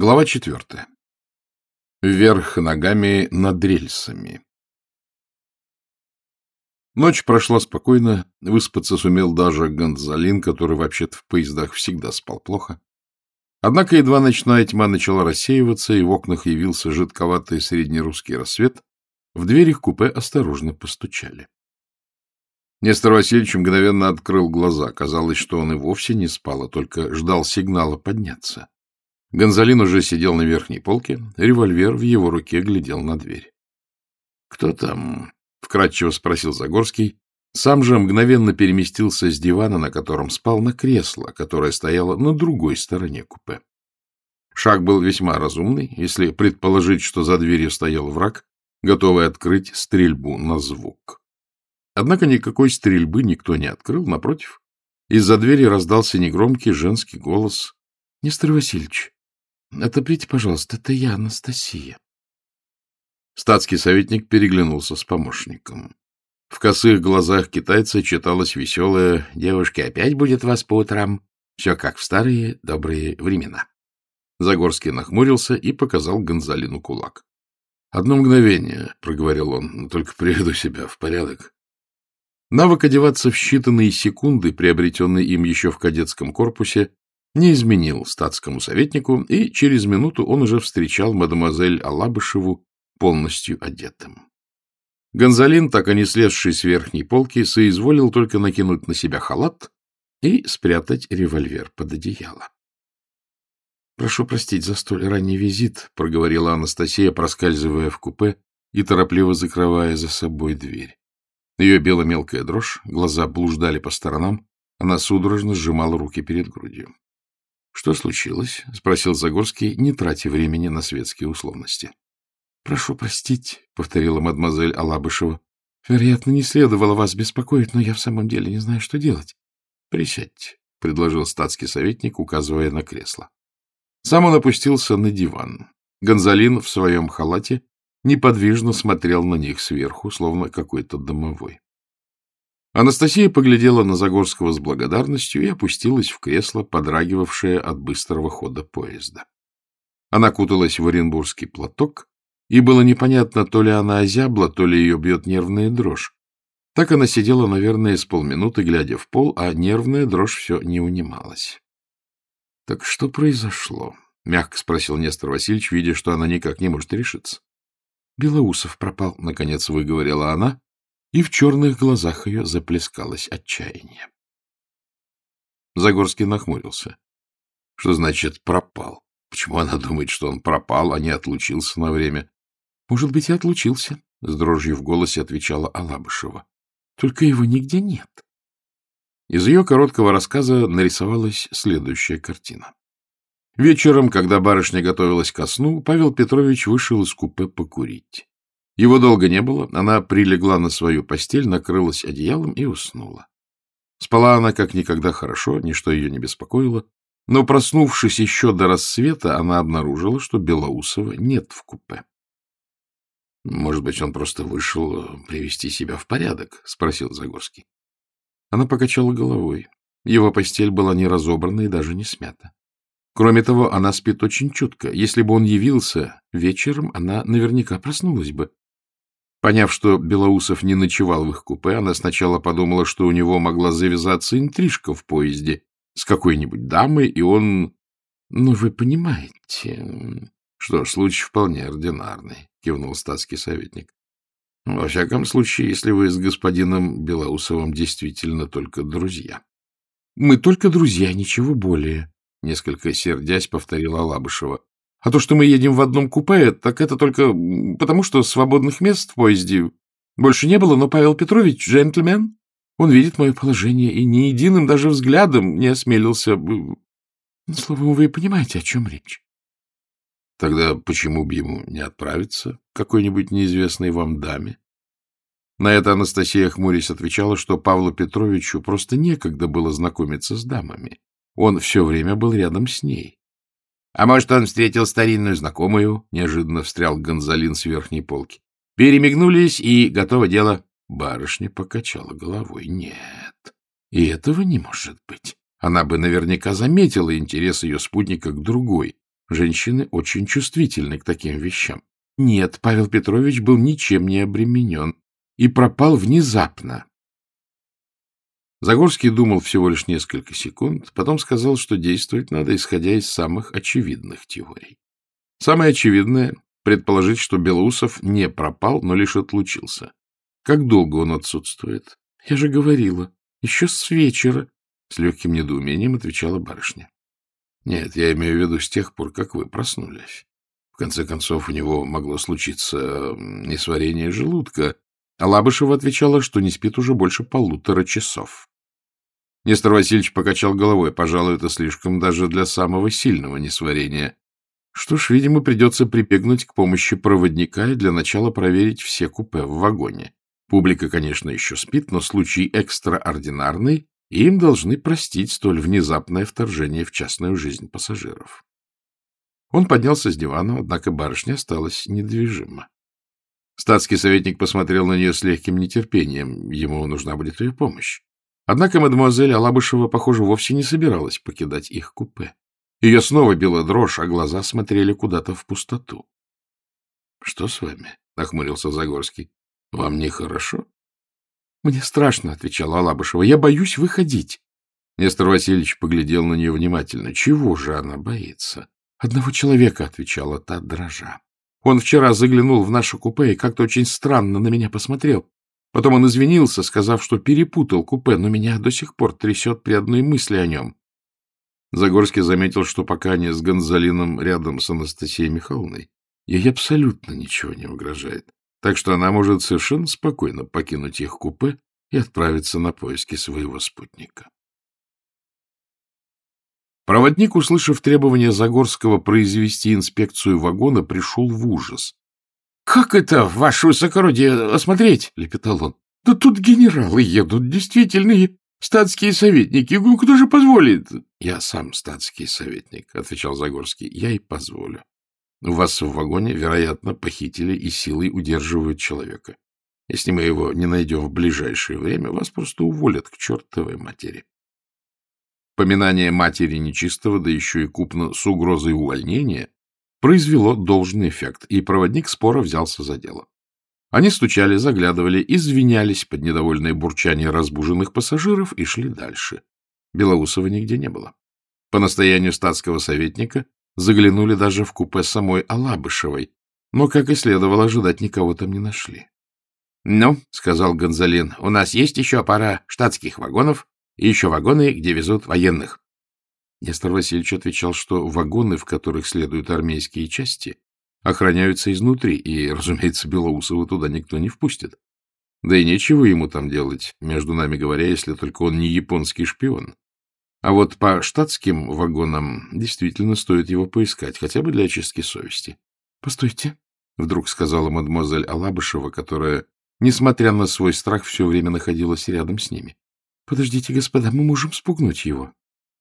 Глава четвертая. Вверх ногами над рельсами. Ночь прошла спокойно, выспаться сумел даже Гонзалин, который вообще-то в поездах всегда спал плохо. Однако едва ночная тьма начала рассеиваться, и в окнах явился жидковатый среднерусский рассвет, в двери купе осторожно постучали. Нестор Васильевич мгновенно открыл глаза. Казалось, что он и вовсе не спал, а только ждал сигнала подняться. Гонзалин уже сидел на верхней полке, револьвер в его руке глядел на дверь. — Кто там? — вкратчиво спросил Загорский. Сам же мгновенно переместился с дивана, на котором спал, на кресло, которое стояло на другой стороне купе. Шаг был весьма разумный, если предположить, что за дверью стоял враг, готовый открыть стрельбу на звук. Однако никакой стрельбы никто не открыл, напротив. Из-за двери раздался негромкий женский голос. — Нестор Васильевич, Отоприте, пожалуйста, это я, Анастасия. Статский советник переглянулся с помощником. В косых глазах китайца читалось веселое «Девушки, опять будет вас по утрам. Все как в старые добрые времена». Загорский нахмурился и показал Гонзалину кулак. — Одно мгновение, — проговорил он, — только приведу себя в порядок. Навык одеваться в считанные секунды, приобретенный им еще в кадетском корпусе, не изменил статскому советнику, и через минуту он уже встречал мадемуазель Алабышеву полностью одетым. Гонзалин, так и не слезший с верхней полки, соизволил только накинуть на себя халат и спрятать револьвер под одеяло. — Прошу простить за столь ранний визит, — проговорила Анастасия, проскальзывая в купе и торопливо закрывая за собой дверь. Ее бела мелкая дрожь, глаза блуждали по сторонам, она судорожно сжимала руки перед грудью. — Что случилось? — спросил Загорский, не тратя времени на светские условности. — Прошу простить, — повторила мадемуазель Алабышева. — Вероятно, не следовало вас беспокоить, но я в самом деле не знаю, что делать. — Присядьте, — предложил статский советник, указывая на кресло. Сам он опустился на диван. Гонзалин в своем халате неподвижно смотрел на них сверху, словно какой-то домовой. Анастасия поглядела на Загорского с благодарностью и опустилась в кресло, подрагивавшее от быстрого хода поезда. Она куталась в оренбургский платок, и было непонятно, то ли она озябла, то ли ее бьет нервная дрожь. Так она сидела, наверное, с полминуты, глядя в пол, а нервная дрожь все не унималась. — Так что произошло? — мягко спросил Нестор Васильевич, видя, что она никак не может решиться. — Белоусов пропал, — наконец выговорила она, и в черных глазах ее заплескалось отчаяние. Загорский нахмурился. Что значит «пропал»? Почему она думает, что он пропал, а не отлучился на время? — Может быть, и отлучился, — с дрожью в голосе отвечала Алабышева. — Только его нигде нет. Из ее короткого рассказа нарисовалась следующая картина. Вечером, когда барышня готовилась ко сну, Павел Петрович вышел из купе покурить. Его долго не было, она прилегла на свою постель, накрылась одеялом и уснула. Спала она как никогда хорошо, ничто ее не беспокоило, но, проснувшись еще до рассвета, она обнаружила, что Белоусова нет в купе. — Может быть, он просто вышел э, привести себя в порядок? — спросил Загорский. Она покачала головой. Его постель была не разобрана и даже не смята. Кроме того, она спит очень чутко. Если бы он явился вечером, она наверняка проснулась бы. Поняв, что Белоусов не ночевал в их купе, она сначала подумала, что у него могла завязаться интрижка в поезде с какой-нибудь дамой, и он... Ну, вы понимаете... Что ж, случай вполне ординарный, — кивнул статский советник. Во всяком случае, если вы с господином Белоусовым действительно только друзья. — Мы только друзья, ничего более, — несколько сердясь повторила Лабышева. А то, что мы едем в одном купе, так это только потому, что свободных мест в поезде больше не было, но Павел Петрович — джентльмен. Он видит мое положение и ни единым даже взглядом не осмелился бы... Ну, словом, вы понимаете, о чем речь. Тогда почему бы ему не отправиться к какой-нибудь неизвестной вам даме? На это Анастасия хмурясь отвечала, что Павлу Петровичу просто некогда было знакомиться с дамами. Он все время был рядом с ней. А может, он встретил старинную знакомую? Неожиданно встрял Гонзалин с верхней полки. Перемигнулись, и готово дело. Барышня покачала головой. Нет, и этого не может быть. Она бы наверняка заметила интерес ее спутника к другой. Женщины очень чувствительны к таким вещам. Нет, Павел Петрович был ничем не обременен и пропал внезапно. Загорский думал всего лишь несколько секунд, потом сказал, что действовать надо, исходя из самых очевидных теорий. Самое очевидное — предположить, что Белоусов не пропал, но лишь отлучился. Как долго он отсутствует? Я же говорила, еще с вечера, — с легким недоумением отвечала барышня. Нет, я имею в виду с тех пор, как вы проснулись. В конце концов, у него могло случиться несварение желудка, а Лабышева отвечала, что не спит уже больше полутора часов. Нестор Васильевич покачал головой. Пожалуй, это слишком даже для самого сильного несварения. Что ж, видимо, придется прибегнуть к помощи проводника и для начала проверить все купе в вагоне. Публика, конечно, еще спит, но случай экстраординарный, и им должны простить столь внезапное вторжение в частную жизнь пассажиров. Он поднялся с дивана, однако барышня осталась недвижима. Статский советник посмотрел на нее с легким нетерпением. Ему нужна будет ее помощь. Однако мадемуазель Алабышева, похоже, вовсе не собиралась покидать их купе. Ее снова била дрожь, а глаза смотрели куда-то в пустоту. — Что с вами? — нахмурился Загорский. — Вам нехорошо? — Мне страшно, — отвечала Алабышева. — Я боюсь выходить. Нестор Васильевич поглядел на нее внимательно. Чего же она боится? — Одного человека, — отвечала та, дрожа. Он вчера заглянул в наше купе и как-то очень странно на меня посмотрел. Потом он извинился, сказав, что перепутал купе, но меня до сих пор трясет при одной мысли о нем. Загорский заметил, что пока они с Гонзалином рядом с Анастасией Михайловной, ей абсолютно ничего не угрожает. Так что она может совершенно спокойно покинуть их купе и отправиться на поиски своего спутника. Проводник, услышав требование Загорского произвести инспекцию вагона, пришел в ужас. — Как это, ваше высокородие, осмотреть? — лепетал он. — Да тут генералы едут, действительные статские советники. Ну, кто же позволит? — Я сам статский советник, — отвечал Загорский. — Я и позволю. У вас в вагоне, вероятно, похитили и силой удерживают человека. Если мы его не найдем в ближайшее время, вас просто уволят к чертовой матери. Поминание матери нечистого, да еще и купно с угрозой увольнения, произвело должный эффект, и проводник спора взялся за дело. Они стучали, заглядывали, извинялись под недовольное бурчание разбуженных пассажиров и шли дальше. Белоусова нигде не было. По настоянию статского советника заглянули даже в купе самой Алабышевой, но, как и следовало ожидать, никого там не нашли. — Ну, — сказал Гонзалин, — у нас есть еще пара штатских вагонов, и еще вагоны, где везут военных. Нестор Васильевич отвечал, что вагоны, в которых следуют армейские части, охраняются изнутри, и, разумеется, Белоусова туда никто не впустит. Да и нечего ему там делать, между нами говоря, если только он не японский шпион. А вот по штатским вагонам действительно стоит его поискать, хотя бы для очистки совести. — Постойте, — вдруг сказала мадемуазель Алабышева, которая, несмотря на свой страх, все время находилась рядом с ними. Подождите, господа, мы можем спугнуть его.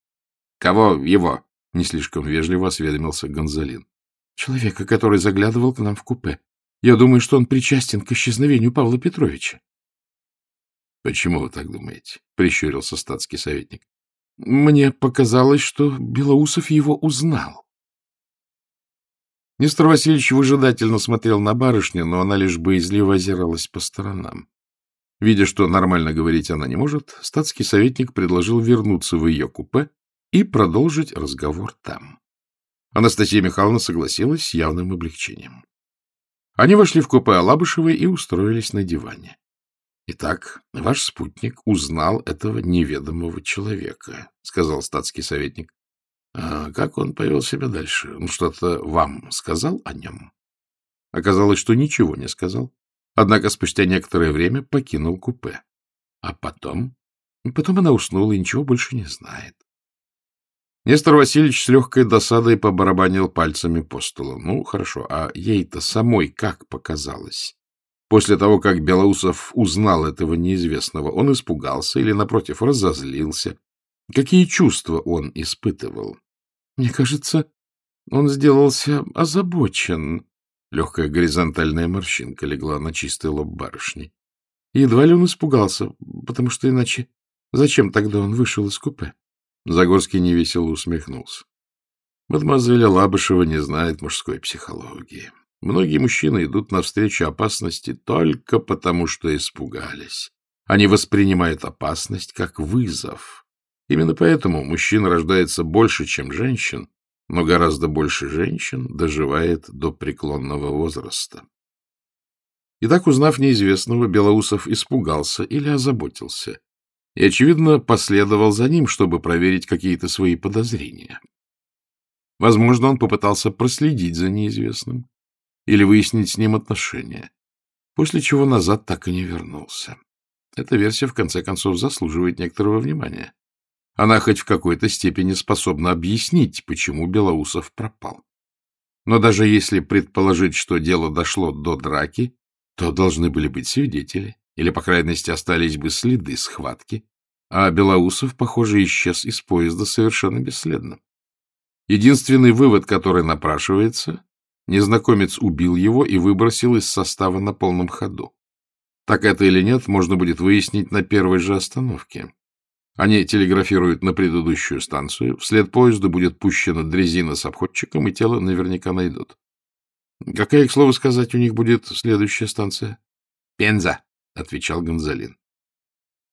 — Кого его? — не слишком вежливо осведомился Гонзалин. — Человека, который заглядывал к нам в купе. Я думаю, что он причастен к исчезновению Павла Петровича. — Почему вы так думаете? — прищурился статский советник. — Мне показалось, что Белоусов его узнал. Нестор Васильевич выжидательно смотрел на барышню, но она лишь боязливо озиралась по сторонам. Видя, что нормально говорить она не может, статский советник предложил вернуться в ее купе и продолжить разговор там. Анастасия Михайловна согласилась с явным облегчением. Они вошли в купе Алабышевой и устроились на диване. — Итак, ваш спутник узнал этого неведомого человека, — сказал статский советник. — А как он повел себя дальше? Он что-то вам сказал о нем? Оказалось, что ничего не сказал. Однако спустя некоторое время покинул купе. А потом... Потом она уснула и ничего больше не знает. Нестор Васильевич с легкой досадой побарабанил пальцами по столу. Ну, хорошо, а ей-то самой как показалось? После того, как Белоусов узнал этого неизвестного, он испугался или, напротив, разозлился. Какие чувства он испытывал? Мне кажется, он сделался озабочен, Легкая горизонтальная морщинка легла на чистый лоб барышни. Едва ли он испугался, потому что иначе... Зачем тогда он вышел из купе? Загорский невесело усмехнулся. Мадемуазель Лабышева не знает мужской психологии. Многие мужчины идут навстречу опасности только потому, что испугались. Они воспринимают опасность как вызов. Именно поэтому мужчин рождается больше, чем женщин, но гораздо больше женщин доживает до преклонного возраста. Итак, узнав неизвестного, Белоусов испугался или озаботился и, очевидно, последовал за ним, чтобы проверить какие-то свои подозрения. Возможно, он попытался проследить за неизвестным или выяснить с ним отношения, после чего назад так и не вернулся. Эта версия, в конце концов, заслуживает некоторого внимания. Она хоть в какой-то степени способна объяснить, почему Белоусов пропал. Но даже если предположить, что дело дошло до драки, то должны были быть свидетели, или, по крайней мере, остались бы следы схватки, а Белоусов, похоже, исчез из поезда совершенно бесследно. Единственный вывод, который напрашивается, незнакомец убил его и выбросил из состава на полном ходу. Так это или нет, можно будет выяснить на первой же остановке. Они телеграфируют на предыдущую станцию, вслед поезду будет пущена дрезина с обходчиком, и тело наверняка найдут. Какая, к слову сказать, у них будет следующая станция? — Пенза, — отвечал Гонзалин.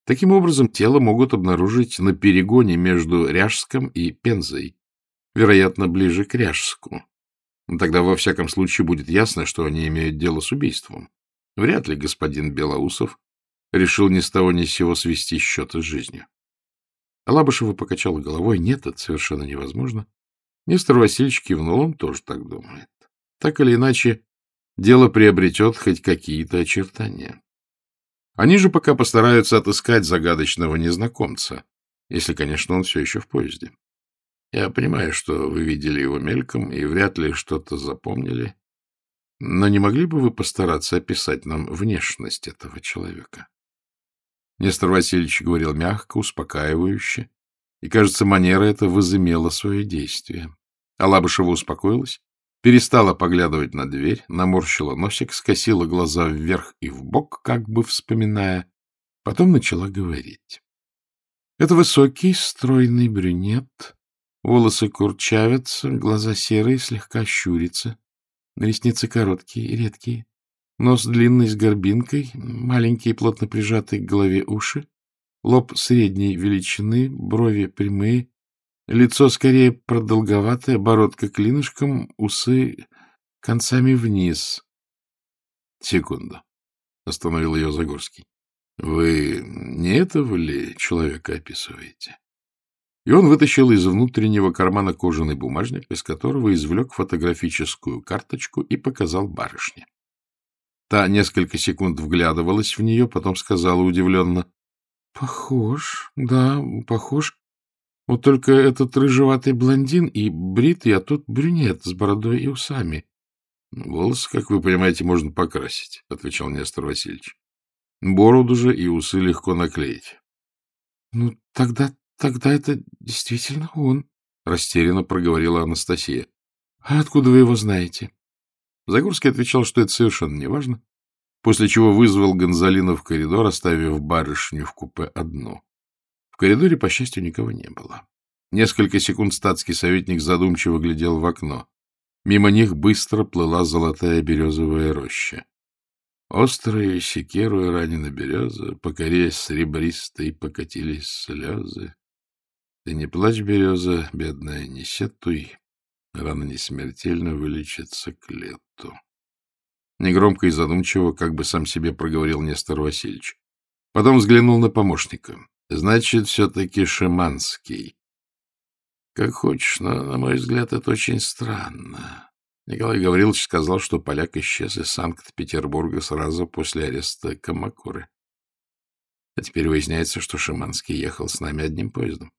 Таким образом, тело могут обнаружить на перегоне между Ряжском и Пензой, вероятно, ближе к Ряжску. Тогда, во всяком случае, будет ясно, что они имеют дело с убийством. Вряд ли господин Белоусов решил ни с того ни с сего свести счеты с жизнью. Алабышева покачала головой. Нет, это совершенно невозможно. Нестор Васильевич кивнул, он тоже так думает. Так или иначе, дело приобретет хоть какие-то очертания. Они же пока постараются отыскать загадочного незнакомца, если, конечно, он все еще в поезде. Я понимаю, что вы видели его мельком и вряд ли что-то запомнили, но не могли бы вы постараться описать нам внешность этого человека? Нестор Васильевич говорил мягко, успокаивающе, и, кажется, манера эта возымела свое действие. Алабышева успокоилась, перестала поглядывать на дверь, наморщила носик, скосила глаза вверх и вбок, как бы вспоминая, потом начала говорить. Это высокий, стройный брюнет, Волосы курчавятся, глаза серые, слегка щурятся. Ресницы короткие и редкие. Нос длинный с горбинкой, маленькие плотно прижатые к голове уши. Лоб средней величины, брови прямые. Лицо скорее продолговатое, бородка клинышком, усы концами вниз. — Секунду, — остановил ее Загорский. — Вы не этого ли человека описываете? И он вытащил из внутреннего кармана кожаный бумажник, из которого извлек фотографическую карточку и показал барышне. Та несколько секунд вглядывалась в нее, потом сказала удивленно. — Похож, да, похож. Вот только этот рыжеватый блондин и бритый, а тут брюнет с бородой и усами. — Волосы, как вы понимаете, можно покрасить, — отвечал Нестор Васильевич. — Бороду же и усы легко наклеить. — Ну, тогда — Тогда это действительно он, — растерянно проговорила Анастасия. — А откуда вы его знаете? Загорский отвечал, что это совершенно неважно, после чего вызвал Гонзалина в коридор, оставив барышню в купе одну. В коридоре, по счастью, никого не было. Несколько секунд статский советник задумчиво глядел в окно. Мимо них быстро плыла золотая березовая роща. Острые секеру и ранена береза, по коре серебристой покатились слезы. Ты не плачь, береза, бедная, не сетуй, рана не смертельно вылечится к лету. Негромко и задумчиво, как бы сам себе проговорил Нестор Васильевич. Потом взглянул на помощника. Значит, все-таки Шиманский. Как хочешь, но, на мой взгляд, это очень странно. Николай Гаврилович сказал, что поляк исчез из Санкт-Петербурга сразу после ареста Камакуры. А теперь выясняется, что Шиманский ехал с нами одним поездом.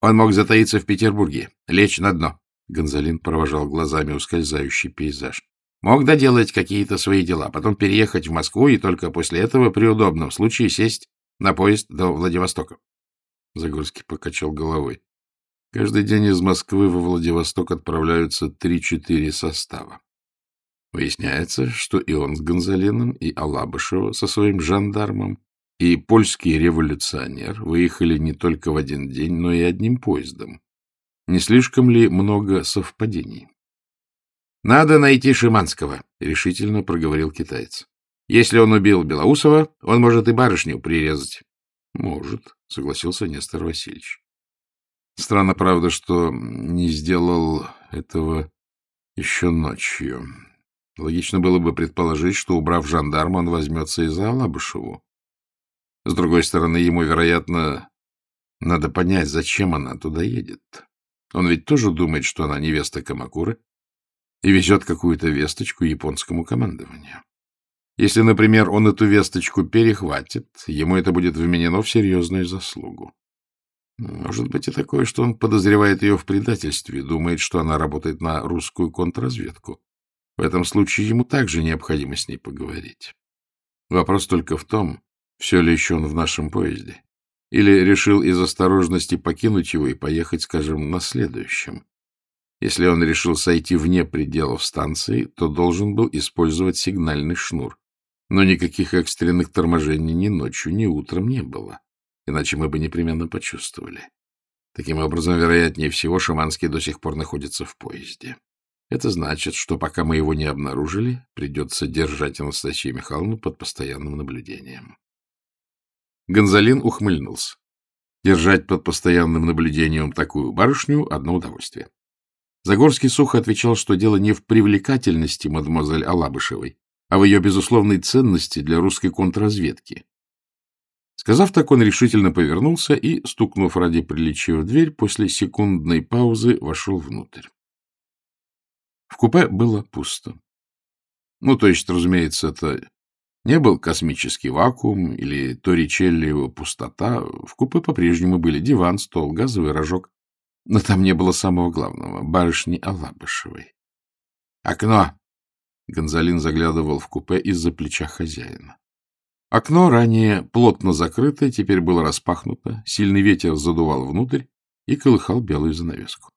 Он мог затаиться в Петербурге, лечь на дно. Гонзалин провожал глазами ускользающий пейзаж. Мог доделать какие-то свои дела, потом переехать в Москву и только после этого при удобном случае сесть на поезд до Владивостока. Загорский покачал головой. Каждый день из Москвы во Владивосток отправляются три-четыре состава. Выясняется, что и он с Гонзалином, и Алабышева со своим жандармом и польский революционер выехали не только в один день, но и одним поездом. Не слишком ли много совпадений? — Надо найти Шиманского, — решительно проговорил китаец. — Если он убил Белоусова, он может и барышню прирезать. — Может, — согласился Нестор Васильевич. Странно, правда, что не сделал этого еще ночью. Логично было бы предположить, что, убрав жандарма, он возьмется и за Алабышеву. С другой стороны, ему, вероятно, надо понять, зачем она туда едет. Он ведь тоже думает, что она невеста Камакуры и везет какую-то весточку японскому командованию. Если, например, он эту весточку перехватит, ему это будет вменено в серьезную заслугу. Может быть и такое, что он подозревает ее в предательстве, думает, что она работает на русскую контрразведку. В этом случае ему также необходимо с ней поговорить. Вопрос только в том, все ли еще он в нашем поезде. Или решил из осторожности покинуть его и поехать, скажем, на следующем. Если он решил сойти вне пределов станции, то должен был использовать сигнальный шнур. Но никаких экстренных торможений ни ночью, ни утром не было. Иначе мы бы непременно почувствовали. Таким образом, вероятнее всего, Шаманский до сих пор находится в поезде. Это значит, что пока мы его не обнаружили, придется держать Анастасию Михайловну под постоянным наблюдением. Гонзалин ухмыльнулся. Держать под постоянным наблюдением такую барышню — одно удовольствие. Загорский сухо отвечал, что дело не в привлекательности мадемуазель Алабышевой, а в ее безусловной ценности для русской контрразведки. Сказав так, он решительно повернулся и, стукнув ради приличия в дверь, после секундной паузы вошел внутрь. В купе было пусто. Ну, то есть, разумеется, это не был космический вакуум или Торричелли пустота. В купе по-прежнему были диван, стол, газовый рожок. Но там не было самого главного — барышни Алабышевой. «Окно!» Гонзалин заглядывал в купе из-за плеча хозяина. Окно, ранее плотно закрытое, теперь было распахнуто, сильный ветер задувал внутрь и колыхал белую занавеску.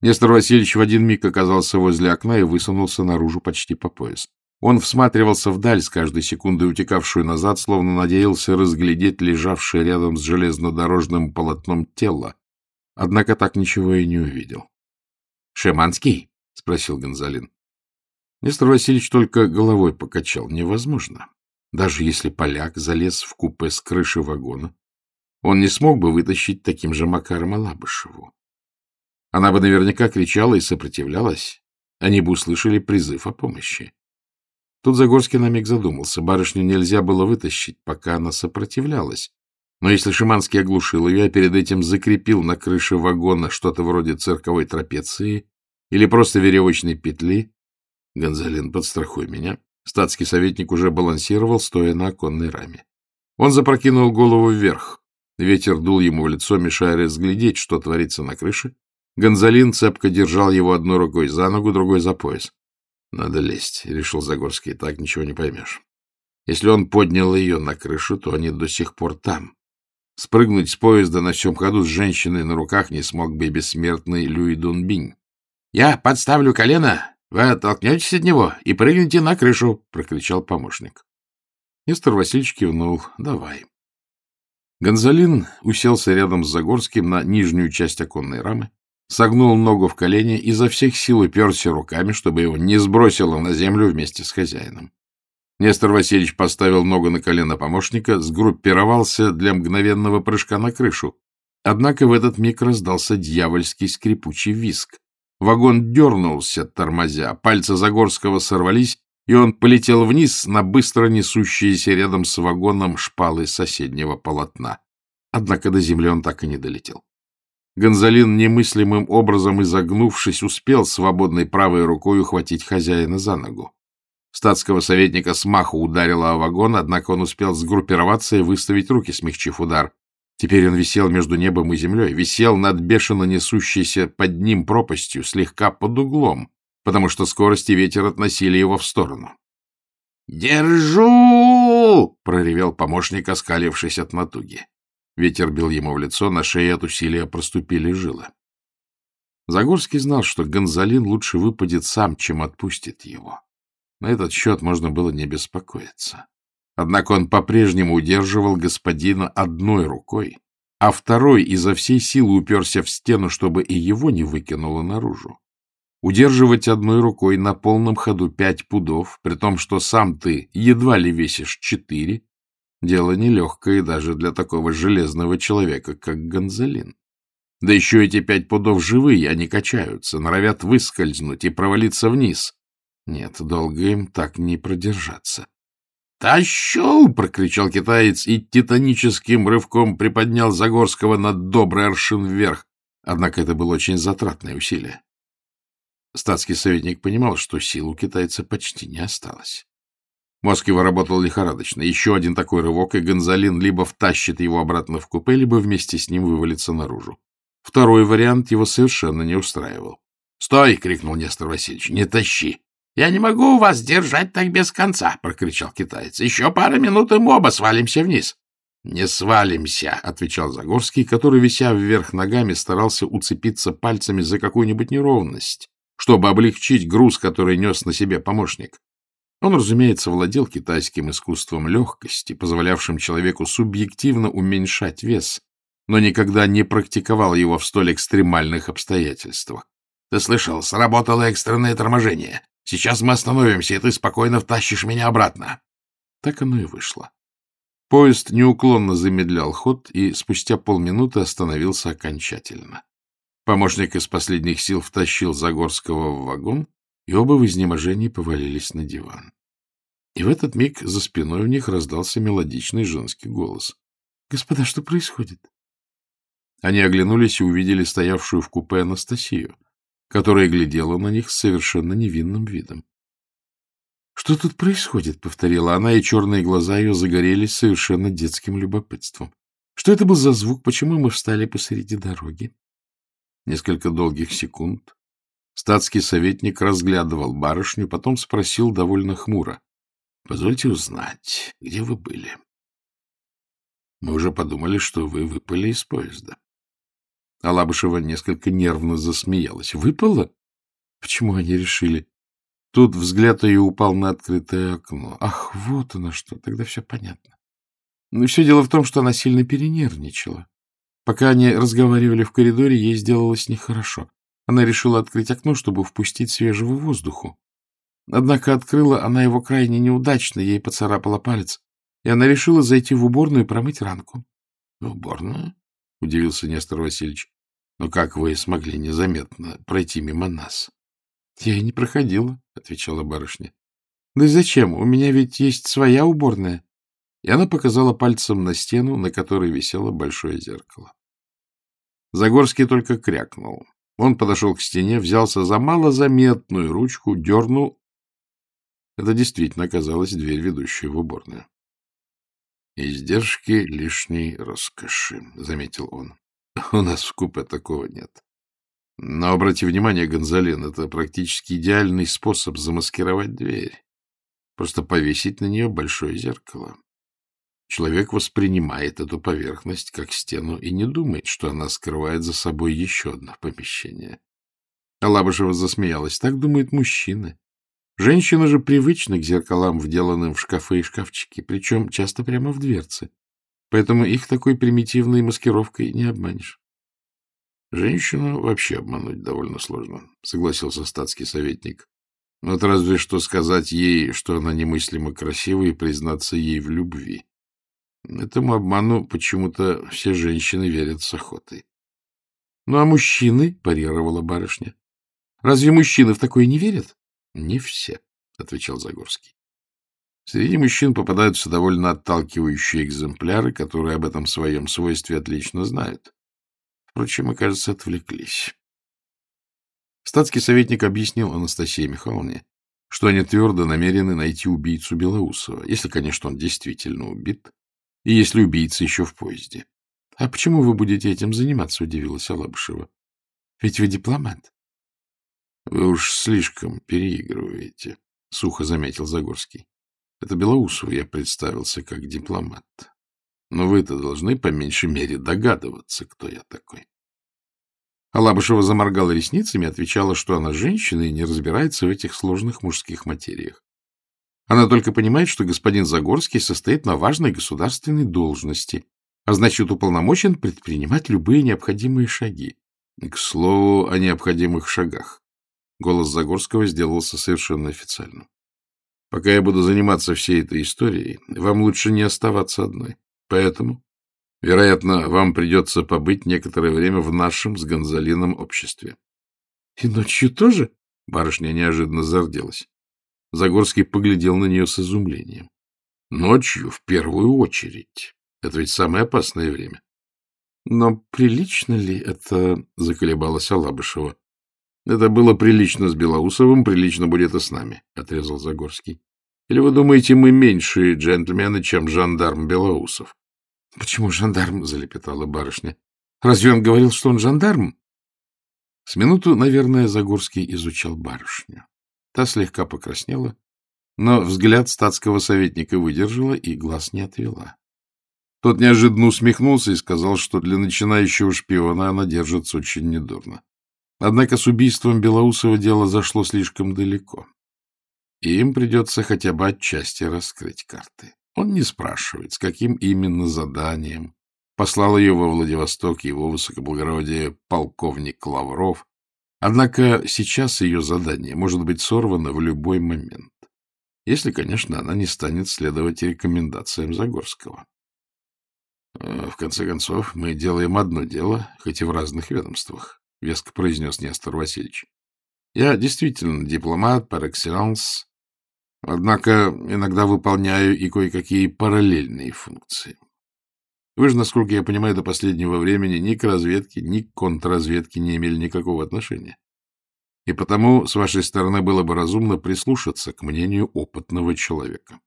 Нестор Васильевич в один миг оказался возле окна и высунулся наружу почти по пояс. Он всматривался вдаль с каждой секундой, утекавшую назад, словно надеялся разглядеть лежавшее рядом с железнодорожным полотном тело. Однако так ничего и не увидел. — Шеманский? — спросил Гонзалин. Нестор Васильевич только головой покачал. Невозможно. Даже если поляк залез в купе с крыши вагона, он не смог бы вытащить таким же Макаром Алабышеву. Она бы наверняка кричала и сопротивлялась. Они бы услышали призыв о помощи. Тут Загорский на миг задумался. Барышню нельзя было вытащить, пока она сопротивлялась. Но если Шиманский оглушил ее, а перед этим закрепил на крыше вагона что-то вроде цирковой трапеции или просто веревочной петли... Гонзалин, подстрахуй меня. Статский советник уже балансировал, стоя на оконной раме. Он запрокинул голову вверх. Ветер дул ему в лицо, мешая разглядеть, что творится на крыше. Гонзалин цепко держал его одной рукой за ногу, другой за пояс. Надо лезть, — решил Загорский, — так ничего не поймешь. Если он поднял ее на крышу, то они до сих пор там. Спрыгнуть с поезда на всем ходу с женщиной на руках не смог бы и бессмертный Люи Дунбинь. — Я подставлю колено, вы оттолкнетесь от него и прыгнете на крышу, — прокричал помощник. Нестор Васильевич кивнул. — Давай. Гонзалин уселся рядом с Загорским на нижнюю часть оконной рамы, согнул ногу в колени и изо всех сил уперся руками, чтобы его не сбросило на землю вместе с хозяином. Нестор Васильевич поставил ногу на колено помощника, сгруппировался для мгновенного прыжка на крышу. Однако в этот миг раздался дьявольский скрипучий виск. Вагон дернулся, тормозя, пальцы Загорского сорвались, и он полетел вниз на быстро несущиеся рядом с вагоном шпалы соседнего полотна. Однако до земли он так и не долетел. Гонзалин, немыслимым образом изогнувшись, успел свободной правой рукой ухватить хозяина за ногу. Статского советника смаху ударила о вагон, однако он успел сгруппироваться и выставить руки, смягчив удар. Теперь он висел между небом и землей, висел над бешено несущейся под ним пропастью, слегка под углом, потому что скорость и ветер относили его в сторону. «Держу!» — проревел помощник, оскалившись от натуги. Ветер бил ему в лицо, на шее от усилия проступили жилы. Загорский знал, что Гонзалин лучше выпадет сам, чем отпустит его. На этот счет можно было не беспокоиться. Однако он по-прежнему удерживал господина одной рукой, а второй изо всей силы уперся в стену, чтобы и его не выкинуло наружу. Удерживать одной рукой на полном ходу пять пудов, при том, что сам ты едва ли весишь четыре, дело нелегкое даже для такого железного человека, как Гонзалин. Да еще эти пять пудов живые, они качаются, норовят выскользнуть и провалиться вниз. Нет, долго им так не продержаться. «Тащу!» — прокричал китаец и титаническим рывком приподнял Загорского над добрый аршин вверх. Однако это было очень затратное усилие. Статский советник понимал, что сил у китайца почти не осталось. Мозг его работал лихорадочно. Еще один такой рывок, и Гонзалин либо втащит его обратно в купе, либо вместе с ним вывалится наружу. Второй вариант его совершенно не устраивал. — Стой! — крикнул Нестор Васильевич. — Не тащи! — Я не могу вас держать так без конца! — прокричал китаец. — Еще пара минут, и мы оба свалимся вниз. — Не свалимся! — отвечал Загорский, который, вися вверх ногами, старался уцепиться пальцами за какую-нибудь неровность, чтобы облегчить груз, который нес на себе помощник. Он, разумеется, владел китайским искусством легкости, позволявшим человеку субъективно уменьшать вес, но никогда не практиковал его в столь экстремальных обстоятельствах. — Ты слышал, сработало экстренное торможение. Сейчас мы остановимся, и ты спокойно втащишь меня обратно. Так оно и вышло. Поезд неуклонно замедлял ход и спустя полминуты остановился окончательно. Помощник из последних сил втащил Загорского в вагон, и оба в изнеможении повалились на диван. И в этот миг за спиной у них раздался мелодичный женский голос. — Господа, что происходит? Они оглянулись и увидели стоявшую в купе Анастасию, которая глядела на них с совершенно невинным видом. — Что тут происходит? — повторила она, и черные глаза ее загорелись совершенно детским любопытством. — Что это был за звук? Почему мы встали посреди дороги? Несколько долгих секунд статский советник разглядывал барышню, потом спросил довольно хмуро. — Позвольте узнать, где вы были? — Мы уже подумали, что вы выпали из поезда. Алабышева несколько нервно засмеялась. — Выпало? Почему они решили? Тут взгляд ее упал на открытое окно. Ах, вот оно что, тогда все понятно. Ну, все дело в том, что она сильно перенервничала. Пока они разговаривали в коридоре, ей сделалось нехорошо. Она решила открыть окно, чтобы впустить свежего воздуху. Однако открыла она его крайне неудачно, ей поцарапала палец, и она решила зайти в уборную и промыть ранку. — В уборную? — удивился Нестор Васильевич. — Но как вы смогли незаметно пройти мимо нас? — Я и не проходила, — отвечала барышня. — Да зачем? У меня ведь есть своя уборная. И она показала пальцем на стену, на которой висело большое зеркало. Загорский только крякнул. Он подошел к стене, взялся за малозаметную ручку, дернул. Это действительно оказалась дверь, ведущая в уборную. «Издержки лишней роскоши», — заметил он. «У нас в купе такого нет. Но обрати внимание, Гонзалин, это практически идеальный способ замаскировать дверь. Просто повесить на нее большое зеркало. Человек воспринимает эту поверхность как стену и не думает, что она скрывает за собой еще одно помещение. Алабышева засмеялась. Так думают мужчины. Женщины же привычны к зеркалам, вделанным в шкафы и шкафчики, причем часто прямо в дверцы. Поэтому их такой примитивной маскировкой не обманешь. Женщину вообще обмануть довольно сложно, согласился статский советник. Вот разве что сказать ей, что она немыслимо красива, и признаться ей в любви. Этому обману почему-то все женщины верят с охотой. — Ну, а мужчины? — парировала барышня. — Разве мужчины в такое не верят? — Не все, — отвечал Загорский. Среди мужчин попадаются довольно отталкивающие экземпляры, которые об этом своем свойстве отлично знают. Впрочем, мы, кажется, отвлеклись. Статский советник объяснил Анастасии Михайловне, что они твердо намерены найти убийцу Белоусова, если, конечно, он действительно убит, и если убийца еще в поезде. — А почему вы будете этим заниматься? — удивилась Алабышева. — Ведь вы дипломат. — Вы уж слишком переигрываете, — сухо заметил Загорский. — Это Белоусову я представился как дипломат. Но вы-то должны по меньшей мере догадываться, кто я такой. Алабышева заморгала ресницами и отвечала, что она женщина и не разбирается в этих сложных мужских материях. Она только понимает, что господин Загорский состоит на важной государственной должности, а значит, уполномочен предпринимать любые необходимые шаги. К слову о необходимых шагах. Голос Загорского сделался совершенно официальным. Пока я буду заниматься всей этой историей, вам лучше не оставаться одной. Поэтому, вероятно, вам придется побыть некоторое время в нашем с Гонзалином обществе. — И ночью тоже? — барышня неожиданно зарделась. Загорский поглядел на нее с изумлением. — Ночью в первую очередь. Это ведь самое опасное время. — Но прилично ли это? — заколебалась Алабышева. — Это было прилично с Белоусовым, прилично будет и с нами, — отрезал Загорский. — Или вы думаете, мы меньшие джентльмены, чем жандарм Белоусов? — Почему жандарм? — залепетала барышня. — Разве он говорил, что он жандарм? С минуту, наверное, Загорский изучал барышню. Та слегка покраснела, но взгляд статского советника выдержала и глаз не отвела. Тот неожиданно усмехнулся и сказал, что для начинающего шпиона она держится очень недурно. Однако с убийством Белоусова дело зашло слишком далеко. И им придется хотя бы отчасти раскрыть карты. Он не спрашивает, с каким именно заданием послал ее во Владивосток его высокоблагородие полковник Лавров. Однако сейчас ее задание может быть сорвано в любой момент, если, конечно, она не станет следовать рекомендациям Загорского. Э, в конце концов, мы делаем одно дело, хоть и в разных ведомствах. — веско произнес Нестор Васильевич. — Я действительно дипломат par excellence, однако иногда выполняю и кое-какие параллельные функции. Вы же, насколько я понимаю, до последнего времени ни к разведке, ни к контрразведке не имели никакого отношения. И потому с вашей стороны было бы разумно прислушаться к мнению опытного человека.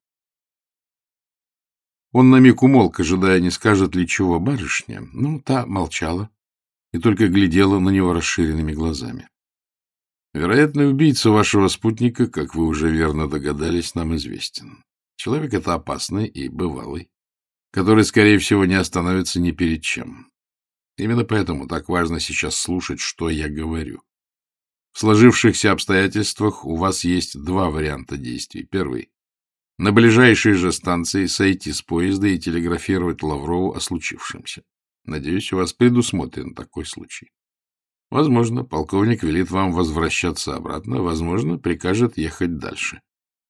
Он на миг умолк, ожидая, не скажет ли чего барышня. Ну, та молчала, и только глядела на него расширенными глазами. Вероятно, убийца вашего спутника, как вы уже верно догадались, нам известен. Человек это опасный и бывалый, который, скорее всего, не остановится ни перед чем. Именно поэтому так важно сейчас слушать, что я говорю. В сложившихся обстоятельствах у вас есть два варианта действий. Первый — на ближайшей же станции сойти с поезда и телеграфировать Лаврову о случившемся. Надеюсь, у вас предусмотрен такой случай. Возможно, полковник велит вам возвращаться обратно, возможно, прикажет ехать дальше.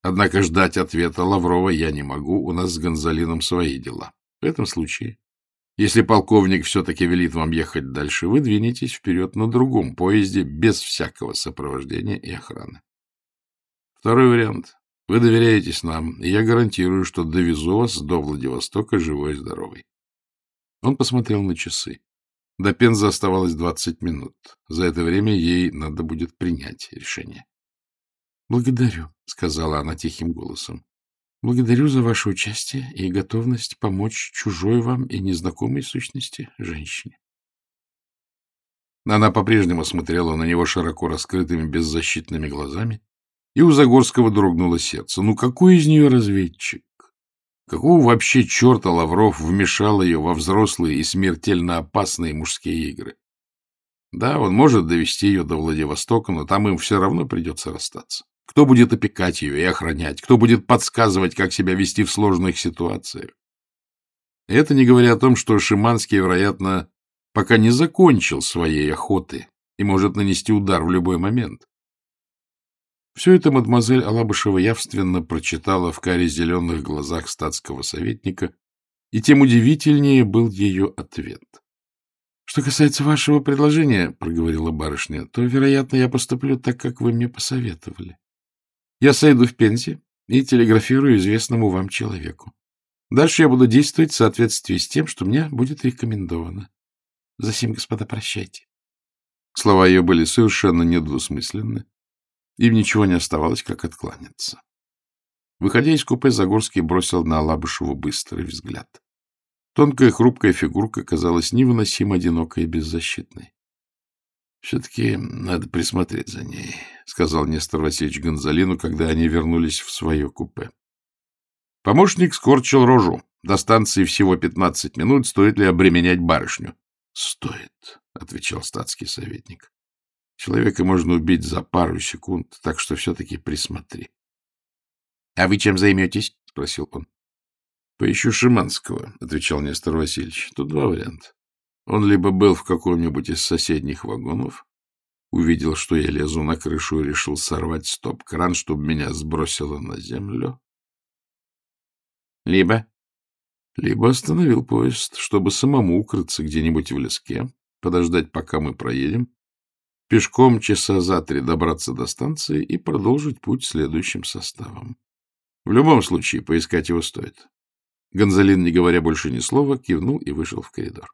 Однако ждать ответа Лаврова я не могу, у нас с Гонзалином свои дела. В этом случае, если полковник все-таки велит вам ехать дальше, вы двинетесь вперед на другом поезде без всякого сопровождения и охраны. Второй вариант. Вы доверяетесь нам, и я гарантирую, что довезу вас до Владивостока живой и здоровой. Он посмотрел на часы. До Пензы оставалось двадцать минут. За это время ей надо будет принять решение. — Благодарю, — сказала она тихим голосом. — Благодарю за ваше участие и готовность помочь чужой вам и незнакомой сущности женщине. Она по-прежнему смотрела на него широко раскрытыми беззащитными глазами, и у Загорского дрогнуло сердце. Ну, какой из нее разведчик? Какого вообще черта Лавров вмешал ее во взрослые и смертельно опасные мужские игры? Да, он может довести ее до Владивостока, но там им все равно придется расстаться. Кто будет опекать ее и охранять? Кто будет подсказывать, как себя вести в сложных ситуациях? Это не говоря о том, что Шиманский, вероятно, пока не закончил своей охоты и может нанести удар в любой момент. Все это мадемуазель Алабышева явственно прочитала в каре зеленых глазах статского советника, и тем удивительнее был ее ответ. — Что касается вашего предложения, — проговорила барышня, — то, вероятно, я поступлю так, как вы мне посоветовали. Я сойду в пенсии и телеграфирую известному вам человеку. Дальше я буду действовать в соответствии с тем, что мне будет рекомендовано. Засим, господа, прощайте. Слова ее были совершенно недвусмысленны, им ничего не оставалось, как откланяться. Выходя из купе, Загорский бросил на Алабышеву быстрый взгляд. Тонкая хрупкая фигурка казалась невыносимо одинокой и беззащитной. — Все-таки надо присмотреть за ней, — сказал Нестор Васильевич Гонзалину, когда они вернулись в свое купе. Помощник скорчил рожу. До станции всего пятнадцать минут. Стоит ли обременять барышню? — Стоит, — отвечал статский советник. Человека можно убить за пару секунд, так что все-таки присмотри. — А вы чем займетесь? — спросил он. Поищу Шиманского, — отвечал Нестор Васильевич. Тут два варианта. Он либо был в каком-нибудь из соседних вагонов, увидел, что я лезу на крышу и решил сорвать стоп-кран, чтобы меня сбросило на землю. Либо? Либо остановил поезд, чтобы самому укрыться где-нибудь в леске, подождать, пока мы проедем, пешком часа за три добраться до станции и продолжить путь следующим составом. В любом случае, поискать его стоит. Гонзалин, не говоря больше ни слова, кивнул и вышел в коридор.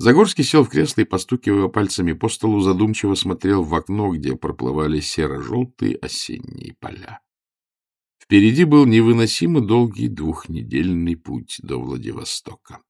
Загорский сел в кресло и, постукивая пальцами по столу, задумчиво смотрел в окно, где проплывали серо-желтые осенние поля. Впереди был невыносимо долгий двухнедельный путь до Владивостока.